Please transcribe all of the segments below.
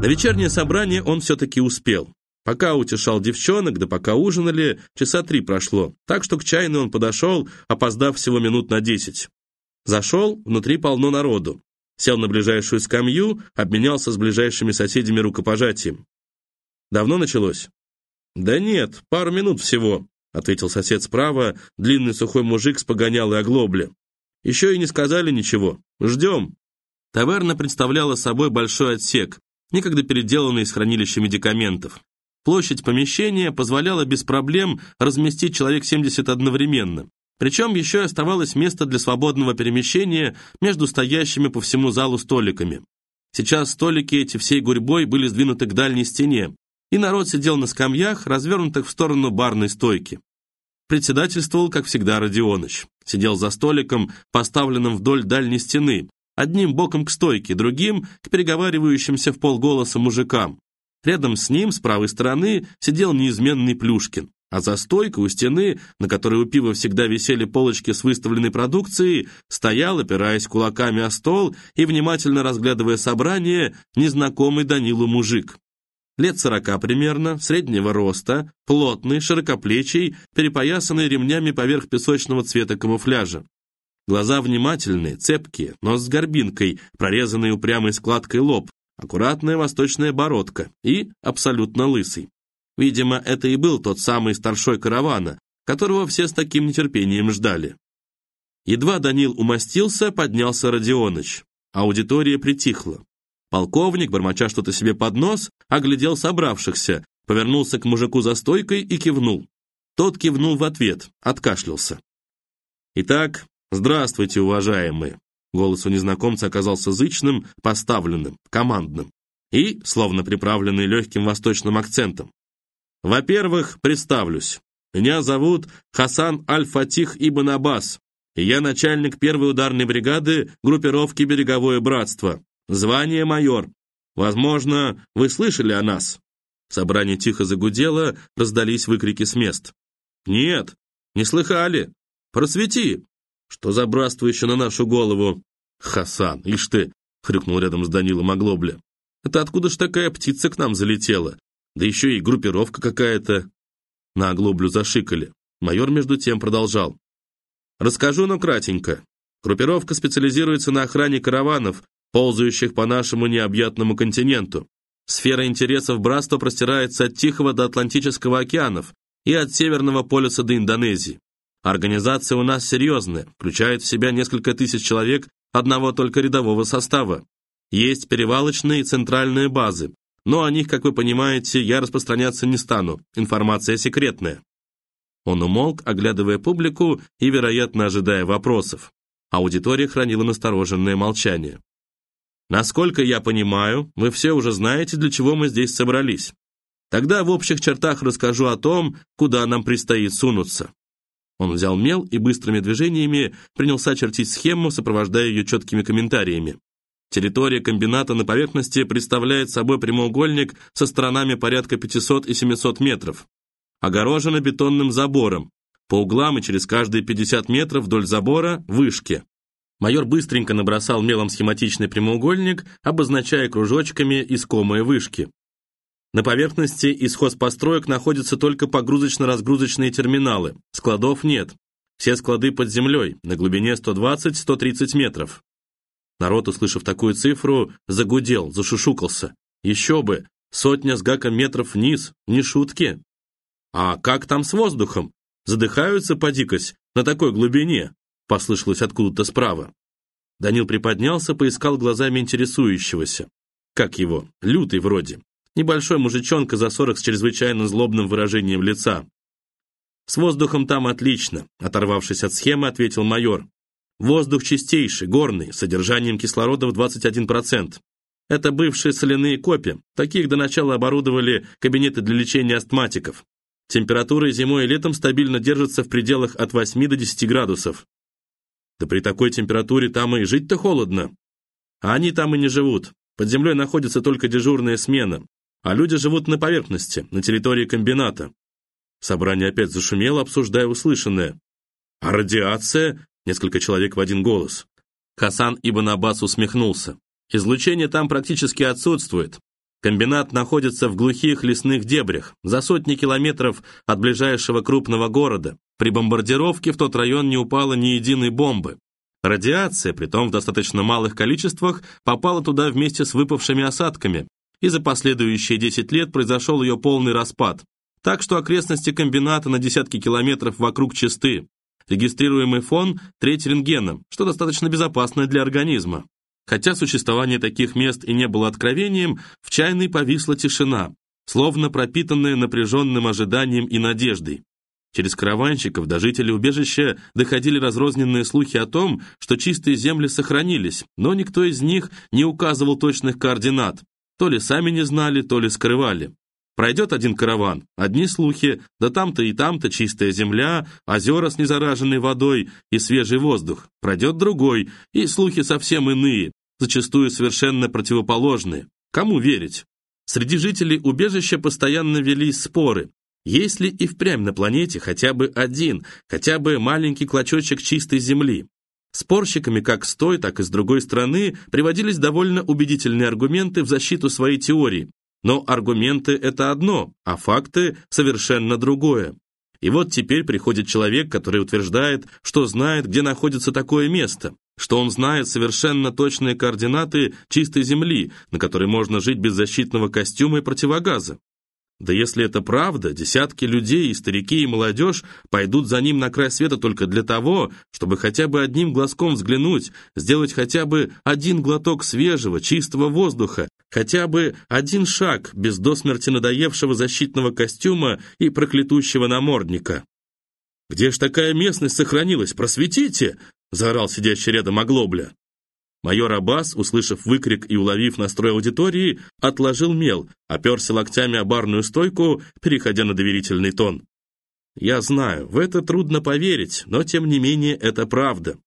На вечернее собрание он все-таки успел. Пока утешал девчонок, да пока ужинали, часа три прошло, так что к чайной он подошел, опоздав всего минут на десять. Зашел, внутри полно народу. Сел на ближайшую скамью, обменялся с ближайшими соседями рукопожатием. «Давно началось?» «Да нет, пару минут всего», — ответил сосед справа, длинный сухой мужик с погонялой оглобли. «Еще и не сказали ничего. Ждем». Таверна представляла собой большой отсек, некогда переделанный из хранилища медикаментов. Площадь помещения позволяла без проблем разместить человек 70 одновременно. Причем еще оставалось место для свободного перемещения между стоящими по всему залу столиками. Сейчас столики эти всей гурьбой были сдвинуты к дальней стене, и народ сидел на скамьях, развернутых в сторону барной стойки. Председательствовал, как всегда, Родионыч. Сидел за столиком, поставленным вдоль дальней стены, одним боком к стойке, другим — к переговаривающимся в полголоса мужикам. Рядом с ним, с правой стороны, сидел неизменный Плюшкин, а за стойкой у стены, на которой у пива всегда висели полочки с выставленной продукцией, стоял, опираясь кулаками о стол и внимательно разглядывая собрание, незнакомый Данилу мужик. Лет сорока примерно, среднего роста, плотный, широкоплечий, перепоясанный ремнями поверх песочного цвета камуфляжа. Глаза внимательные, цепкие, нос с горбинкой, прорезанный упрямой складкой лоб, аккуратная восточная бородка и абсолютно лысый. Видимо, это и был тот самый старшой каравана, которого все с таким нетерпением ждали. Едва Данил умастился, поднялся Родионыч. Аудитория притихла. Полковник, бормоча что-то себе под нос, оглядел собравшихся, повернулся к мужику за стойкой и кивнул. Тот кивнул в ответ, откашлялся. «Итак, «Здравствуйте, уважаемые!» Голос у незнакомца оказался зычным, поставленным, командным и, словно приправленный легким восточным акцентом. «Во-первых, представлюсь. Меня зовут Хасан Аль-Фатих Ибн Аббас, я начальник первой ударной бригады группировки «Береговое братство». Звание майор. Возможно, вы слышали о нас?» Собрание тихо загудело, раздались выкрики с мест. «Нет, не слыхали. Просвети, что за братство еще на нашу голову? Хасан, ишь ты, хрюкнул рядом с Данилом Оглобля. Это откуда ж такая птица к нам залетела? Да еще и группировка какая-то. На Оглоблю зашикали. Майор между тем продолжал. Расскажу, но кратенько. Группировка специализируется на охране караванов, ползающих по нашему необъятному континенту. Сфера интересов братства простирается от Тихого до Атлантического океанов и от Северного полюса до Индонезии. Организация у нас серьезная, включает в себя несколько тысяч человек одного только рядового состава. Есть перевалочные и центральные базы, но о них, как вы понимаете, я распространяться не стану, информация секретная». Он умолк, оглядывая публику и, вероятно, ожидая вопросов. Аудитория хранила настороженное молчание. «Насколько я понимаю, вы все уже знаете, для чего мы здесь собрались. Тогда в общих чертах расскажу о том, куда нам предстоит сунуться. Он взял мел и быстрыми движениями принялся чертить схему, сопровождая ее четкими комментариями. Территория комбината на поверхности представляет собой прямоугольник со сторонами порядка 500 и 700 метров. Огорожена бетонным забором. По углам и через каждые 50 метров вдоль забора – вышки. Майор быстренько набросал мелом схематичный прямоугольник, обозначая кружочками искомые вышки. На поверхности из хозпостроек находятся только погрузочно-разгрузочные терминалы. Складов нет. Все склады под землей, на глубине 120-130 метров. Народ, услышав такую цифру, загудел, зашушукался. Еще бы, сотня с гаком метров вниз, не шутки. А как там с воздухом? Задыхаются, подикось, на такой глубине? Послышалось откуда-то справа. Данил приподнялся, поискал глазами интересующегося. Как его? Лютый вроде. Небольшой мужичонка за сорок с чрезвычайно злобным выражением лица. «С воздухом там отлично», — оторвавшись от схемы, ответил майор. «Воздух чистейший, горный, с содержанием кислорода в 21%. Это бывшие соляные копи. Таких до начала оборудовали кабинеты для лечения астматиков. Температура зимой и летом стабильно держится в пределах от 8 до 10 градусов. Да при такой температуре там и жить-то холодно. А они там и не живут. Под землей находится только дежурная смена а люди живут на поверхности, на территории комбината. Собрание опять зашумело, обсуждая услышанное. А радиация? Несколько человек в один голос. Хасан Ибн Аббас усмехнулся. Излучение там практически отсутствует. Комбинат находится в глухих лесных дебрях, за сотни километров от ближайшего крупного города. При бомбардировке в тот район не упало ни единой бомбы. Радиация, притом в достаточно малых количествах, попала туда вместе с выпавшими осадками, и за последующие 10 лет произошел ее полный распад. Так что окрестности комбината на десятки километров вокруг чисты. Регистрируемый фон – треть рентгена, что достаточно безопасно для организма. Хотя существование таких мест и не было откровением, в чайной повисла тишина, словно пропитанная напряженным ожиданием и надеждой. Через караванщиков до жителей убежища доходили разрозненные слухи о том, что чистые земли сохранились, но никто из них не указывал точных координат. То ли сами не знали, то ли скрывали. Пройдет один караван, одни слухи, да там-то и там-то чистая земля, озера с незараженной водой и свежий воздух. Пройдет другой, и слухи совсем иные, зачастую совершенно противоположные. Кому верить? Среди жителей убежища постоянно велись споры. Есть ли и впрямь на планете хотя бы один, хотя бы маленький клочочек чистой земли? Спорщиками как с той, так и с другой стороны приводились довольно убедительные аргументы в защиту своей теории. Но аргументы – это одно, а факты – совершенно другое. И вот теперь приходит человек, который утверждает, что знает, где находится такое место что он знает совершенно точные координаты чистой земли, на которой можно жить без защитного костюма и противогаза. Да если это правда, десятки людей, и старики, и молодежь пойдут за ним на край света только для того, чтобы хотя бы одним глазком взглянуть, сделать хотя бы один глоток свежего, чистого воздуха, хотя бы один шаг без до смерти надоевшего защитного костюма и проклятущего намордника. «Где ж такая местность сохранилась? Просветите!» — заорал сидящий рядом оглобля. Майор Аббас, услышав выкрик и уловив настрой аудитории, отложил мел, оперся локтями о барную стойку, переходя на доверительный тон. «Я знаю, в это трудно поверить, но тем не менее это правда.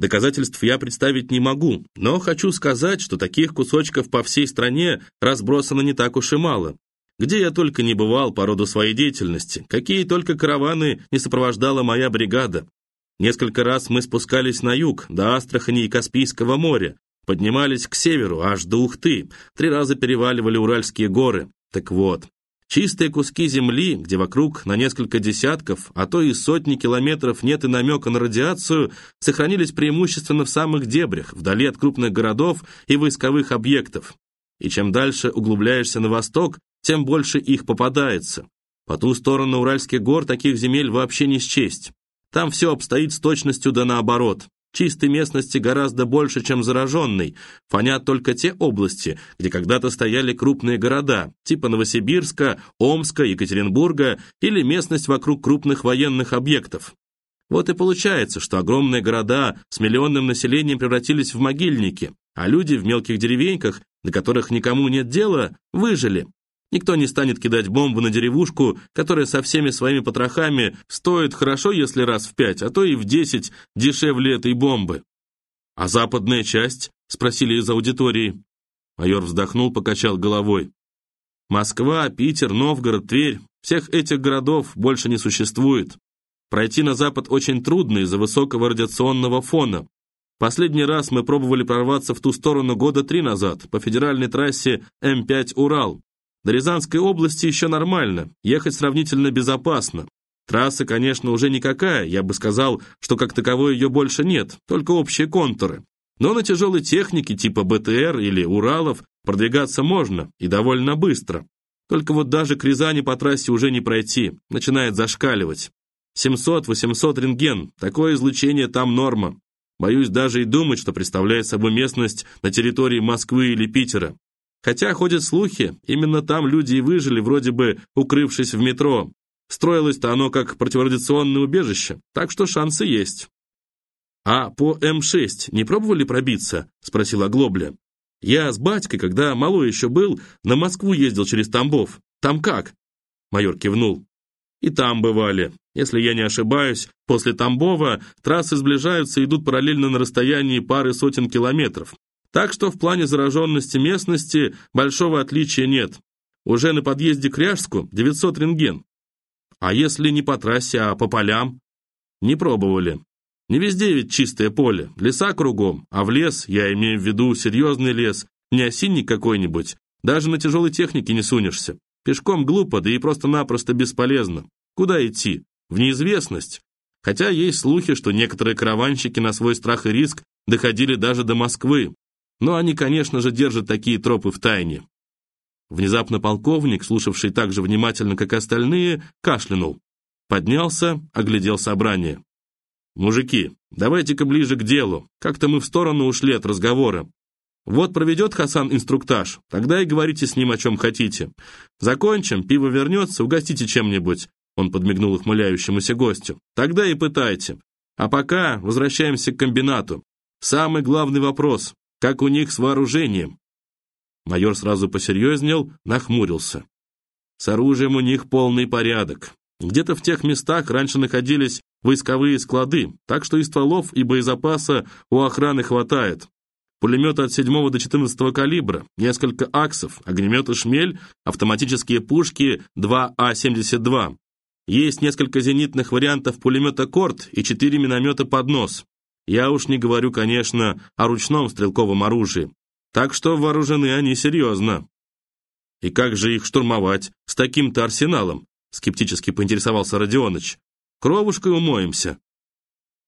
Доказательств я представить не могу, но хочу сказать, что таких кусочков по всей стране разбросано не так уж и мало. Где я только не бывал по роду своей деятельности, какие только караваны не сопровождала моя бригада. Несколько раз мы спускались на юг, до Астрахани и Каспийского моря, поднимались к северу, аж до Ухты, три раза переваливали Уральские горы. Так вот, чистые куски земли, где вокруг на несколько десятков, а то и сотни километров нет и намека на радиацию, сохранились преимущественно в самых дебрях, вдали от крупных городов и войсковых объектов. И чем дальше углубляешься на восток, тем больше их попадается. По ту сторону Уральских гор таких земель вообще не счесть. Там все обстоит с точностью да наоборот. Чистой местности гораздо больше, чем зараженной. Фонят только те области, где когда-то стояли крупные города, типа Новосибирска, Омска, Екатеринбурга или местность вокруг крупных военных объектов. Вот и получается, что огромные города с миллионным населением превратились в могильники, а люди в мелких деревеньках, до которых никому нет дела, выжили. Никто не станет кидать бомбу на деревушку, которая со всеми своими потрохами стоит хорошо, если раз в пять, а то и в десять дешевле этой бомбы. «А западная часть?» — спросили из аудитории. Майор вздохнул, покачал головой. «Москва, Питер, Новгород, Тверь — всех этих городов больше не существует. Пройти на запад очень трудно из-за высокого радиационного фона. Последний раз мы пробовали прорваться в ту сторону года три назад, по федеральной трассе М5 «Урал». До Рязанской области еще нормально, ехать сравнительно безопасно. Трасса, конечно, уже никакая, я бы сказал, что как таковой ее больше нет, только общие контуры. Но на тяжелой технике типа БТР или Уралов продвигаться можно и довольно быстро. Только вот даже к Рязани по трассе уже не пройти, начинает зашкаливать. 700-800 рентген, такое излучение там норма. Боюсь даже и думать, что представляет собой местность на территории Москвы или Питера. Хотя ходят слухи, именно там люди и выжили, вроде бы укрывшись в метро. Строилось-то оно как противорадиационное убежище, так что шансы есть. «А по М6 не пробовали пробиться?» – спросила Глобля. «Я с батькой, когда малой еще был, на Москву ездил через Тамбов. Там как?» Майор кивнул. «И там бывали. Если я не ошибаюсь, после Тамбова трассы сближаются и идут параллельно на расстоянии пары сотен километров. Так что в плане зараженности местности большого отличия нет. Уже на подъезде к Ряжску 900 рентген. А если не по трассе, а по полям? Не пробовали. Не везде ведь чистое поле, леса кругом, а в лес, я имею в виду серьезный лес, не осинник какой-нибудь, Даже на тяжелой технике не сунешься. Пешком глупо, да и просто-напросто бесполезно. Куда идти? В неизвестность. Хотя есть слухи, что некоторые караванщики на свой страх и риск доходили даже до Москвы. Но они, конечно же, держат такие тропы в тайне. Внезапно полковник, слушавший так же внимательно, как остальные, кашлянул. Поднялся, оглядел собрание. «Мужики, давайте-ка ближе к делу. Как-то мы в сторону ушли от разговора. Вот проведет Хасан инструктаж, тогда и говорите с ним о чем хотите. Закончим, пиво вернется, угостите чем-нибудь». Он подмигнул ухмыляющемуся гостю. «Тогда и пытайте. А пока возвращаемся к комбинату. Самый главный вопрос – как у них с вооружением?» Майор сразу посерьезнел, нахмурился. С оружием у них полный порядок. Где-то в тех местах раньше находились войсковые склады, так что и стволов, и боезапаса у охраны хватает. Пулеметы от 7 до 14 калибра, несколько аксов, огнеметы «Шмель», автоматические пушки 2А-72. Есть несколько зенитных вариантов пулемета «Корт» и 4 миномета «Поднос». Я уж не говорю, конечно, о ручном стрелковом оружии. Так что вооружены они серьезно. И как же их штурмовать с таким-то арсеналом? Скептически поинтересовался Родионыч. Кровушкой умоемся.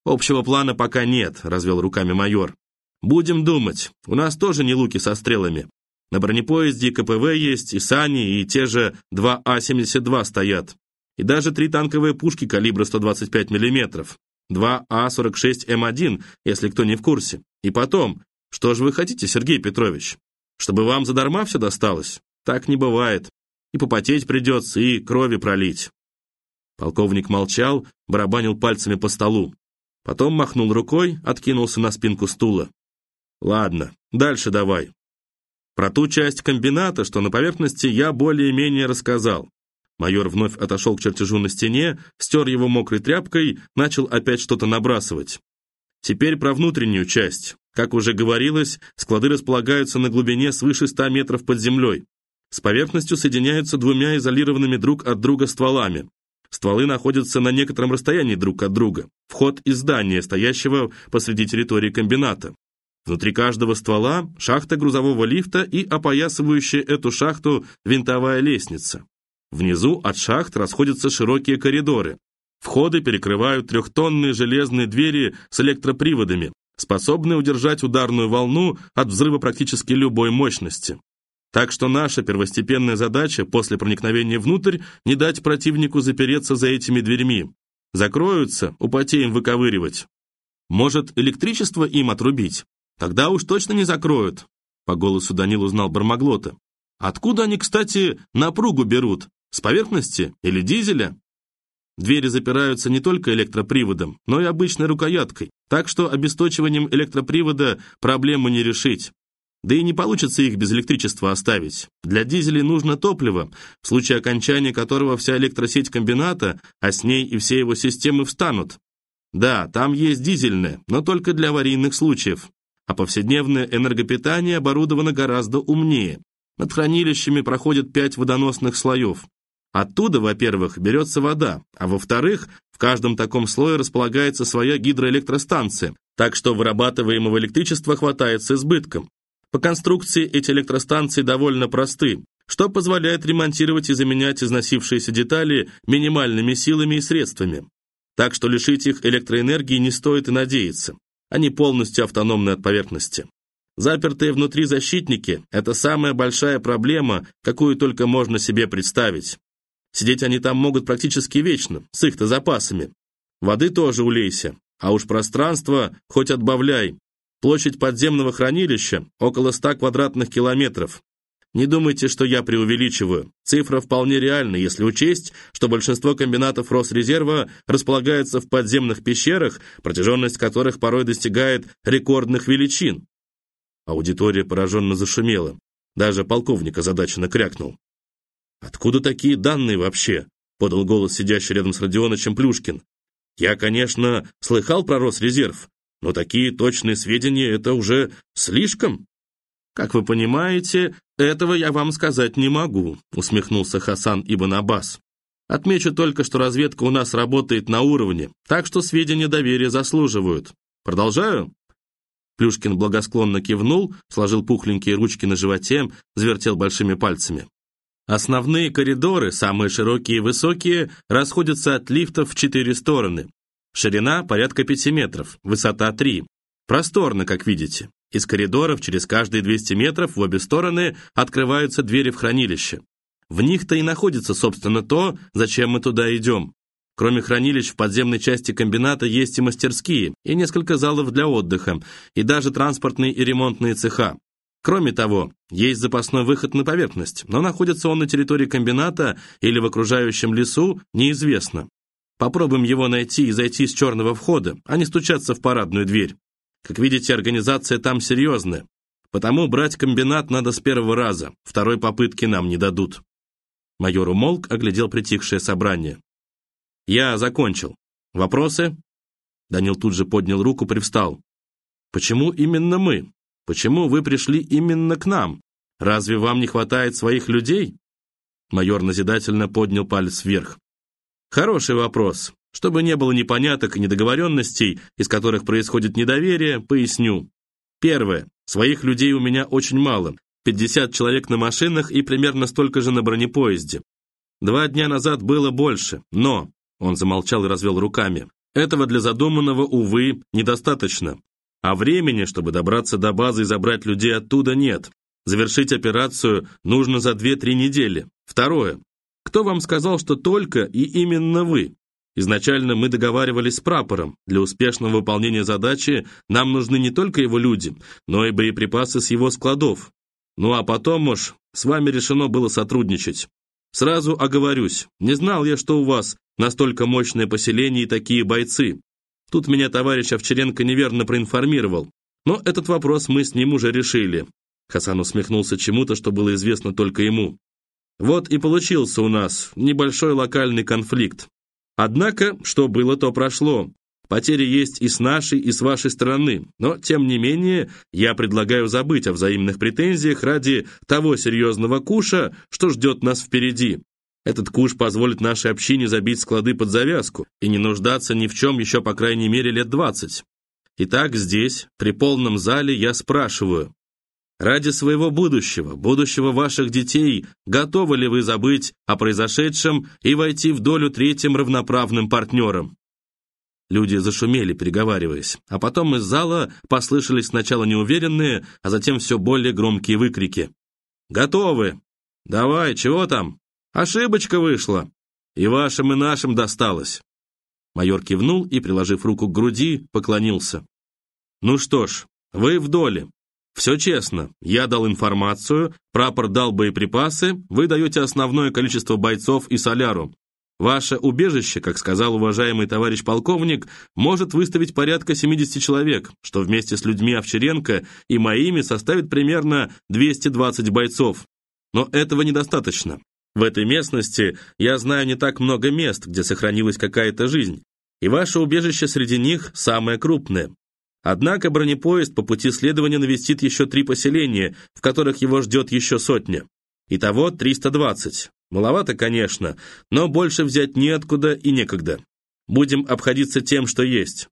Общего плана пока нет, развел руками майор. Будем думать. У нас тоже не луки со стрелами. На бронепоезде КПВ есть, и сани, и те же 2А-72 стоят. И даже три танковые пушки калибра 125 мм. 2А-46М1, если кто не в курсе. И потом, что же вы хотите, Сергей Петрович? Чтобы вам задарма все досталось? Так не бывает. И попотеть придется, и крови пролить. Полковник молчал, барабанил пальцами по столу. Потом махнул рукой, откинулся на спинку стула. Ладно, дальше давай. Про ту часть комбината, что на поверхности, я более-менее рассказал. Майор вновь отошел к чертежу на стене, стер его мокрой тряпкой, начал опять что-то набрасывать. Теперь про внутреннюю часть. Как уже говорилось, склады располагаются на глубине свыше 100 метров под землей. С поверхностью соединяются двумя изолированными друг от друга стволами. Стволы находятся на некотором расстоянии друг от друга. Вход из здания, стоящего посреди территории комбината. Внутри каждого ствола шахта грузового лифта и опоясывающая эту шахту винтовая лестница. Внизу от шахт расходятся широкие коридоры. Входы перекрывают трехтонные железные двери с электроприводами, способные удержать ударную волну от взрыва практически любой мощности. Так что наша первостепенная задача после проникновения внутрь не дать противнику запереться за этими дверьми. Закроются, употеем выковыривать. Может, электричество им отрубить? Тогда уж точно не закроют. По голосу Данил узнал Бармаглота. Откуда они, кстати, напругу берут? С поверхности или дизеля? Двери запираются не только электроприводом, но и обычной рукояткой, так что обесточиванием электропривода проблему не решить. Да и не получится их без электричества оставить. Для дизелей нужно топливо, в случае окончания которого вся электросеть комбината, а с ней и все его системы встанут. Да, там есть дизельное, но только для аварийных случаев. А повседневное энергопитание оборудовано гораздо умнее. Над хранилищами проходят пять водоносных слоев. Оттуда, во-первых, берется вода, а во-вторых, в каждом таком слое располагается своя гидроэлектростанция, так что вырабатываемого электричества хватает с избытком. По конструкции эти электростанции довольно просты, что позволяет ремонтировать и заменять износившиеся детали минимальными силами и средствами. Так что лишить их электроэнергии не стоит и надеяться. Они полностью автономны от поверхности. Запертые внутри защитники – это самая большая проблема, какую только можно себе представить. Сидеть они там могут практически вечно, с их-то запасами. Воды тоже улейся, а уж пространство хоть отбавляй. Площадь подземного хранилища около 100 квадратных километров. Не думайте, что я преувеличиваю. Цифра вполне реальна, если учесть, что большинство комбинатов Росрезерва располагаются в подземных пещерах, протяженность которых порой достигает рекордных величин. Аудитория пораженно зашумела. Даже полковник озадаченно крякнул. «Откуда такие данные вообще?» — подал голос сидящий рядом с Родионычем Плюшкин. «Я, конечно, слыхал про Росрезерв, но такие точные сведения — это уже слишком». «Как вы понимаете, этого я вам сказать не могу», — усмехнулся Хасан Ибн Аббас. «Отмечу только, что разведка у нас работает на уровне, так что сведения доверия заслуживают. Продолжаю?» Плюшкин благосклонно кивнул, сложил пухленькие ручки на животе, завертел большими пальцами. Основные коридоры, самые широкие и высокие, расходятся от лифтов в четыре стороны. Ширина порядка 5 метров, высота 3. Просторно, как видите. Из коридоров через каждые 200 метров в обе стороны открываются двери в хранилище. В них-то и находится, собственно, то, зачем мы туда идем. Кроме хранилищ в подземной части комбината есть и мастерские, и несколько залов для отдыха, и даже транспортные и ремонтные цеха. Кроме того, есть запасной выход на поверхность, но находится он на территории комбината или в окружающем лесу, неизвестно. Попробуем его найти и зайти с черного входа, а не стучаться в парадную дверь. Как видите, организация там серьезная. Потому брать комбинат надо с первого раза, второй попытки нам не дадут. Майор умолк, оглядел притихшее собрание. «Я закончил. Вопросы?» Данил тут же поднял руку, привстал. «Почему именно мы? Почему вы пришли именно к нам? Разве вам не хватает своих людей?» Майор назидательно поднял палец вверх. «Хороший вопрос. Чтобы не было непоняток и недоговоренностей, из которых происходит недоверие, поясню. Первое. Своих людей у меня очень мало. 50 человек на машинах и примерно столько же на бронепоезде. Два дня назад было больше, но он замолчал и развел руками. Этого для задуманного, увы, недостаточно. А времени, чтобы добраться до базы и забрать людей оттуда, нет. Завершить операцию нужно за 2-3 недели. Второе. Кто вам сказал, что только и именно вы? Изначально мы договаривались с прапором. Для успешного выполнения задачи нам нужны не только его люди, но и боеприпасы с его складов. Ну а потом уж с вами решено было сотрудничать. Сразу оговорюсь, не знал я, что у вас настолько мощное поселение и такие бойцы. Тут меня товарищ Овчаренко неверно проинформировал. Но этот вопрос мы с ним уже решили. Хасан усмехнулся чему-то, что было известно только ему. Вот и получился у нас небольшой локальный конфликт. Однако, что было, то прошло. Потери есть и с нашей, и с вашей стороны, но, тем не менее, я предлагаю забыть о взаимных претензиях ради того серьезного куша, что ждет нас впереди. Этот куш позволит нашей общине забить склады под завязку и не нуждаться ни в чем еще по крайней мере лет двадцать. Итак, здесь, при полном зале, я спрашиваю, ради своего будущего, будущего ваших детей, готовы ли вы забыть о произошедшем и войти в долю третьим равноправным партнером? Люди зашумели, переговариваясь, а потом из зала послышались сначала неуверенные, а затем все более громкие выкрики. «Готовы! Давай, чего там? Ошибочка вышла! И вашим, и нашим досталось!» Майор кивнул и, приложив руку к груди, поклонился. «Ну что ж, вы в доле. Все честно. Я дал информацию, прапор дал боеприпасы, вы даете основное количество бойцов и соляру. Ваше убежище, как сказал уважаемый товарищ полковник, может выставить порядка 70 человек, что вместе с людьми Овчаренко и моими составит примерно 220 бойцов. Но этого недостаточно. В этой местности я знаю не так много мест, где сохранилась какая-то жизнь, и ваше убежище среди них самое крупное. Однако бронепоезд по пути следования навестит еще три поселения, в которых его ждет еще сотня. Итого 320. Маловато, конечно, но больше взять неоткуда и некогда. Будем обходиться тем, что есть.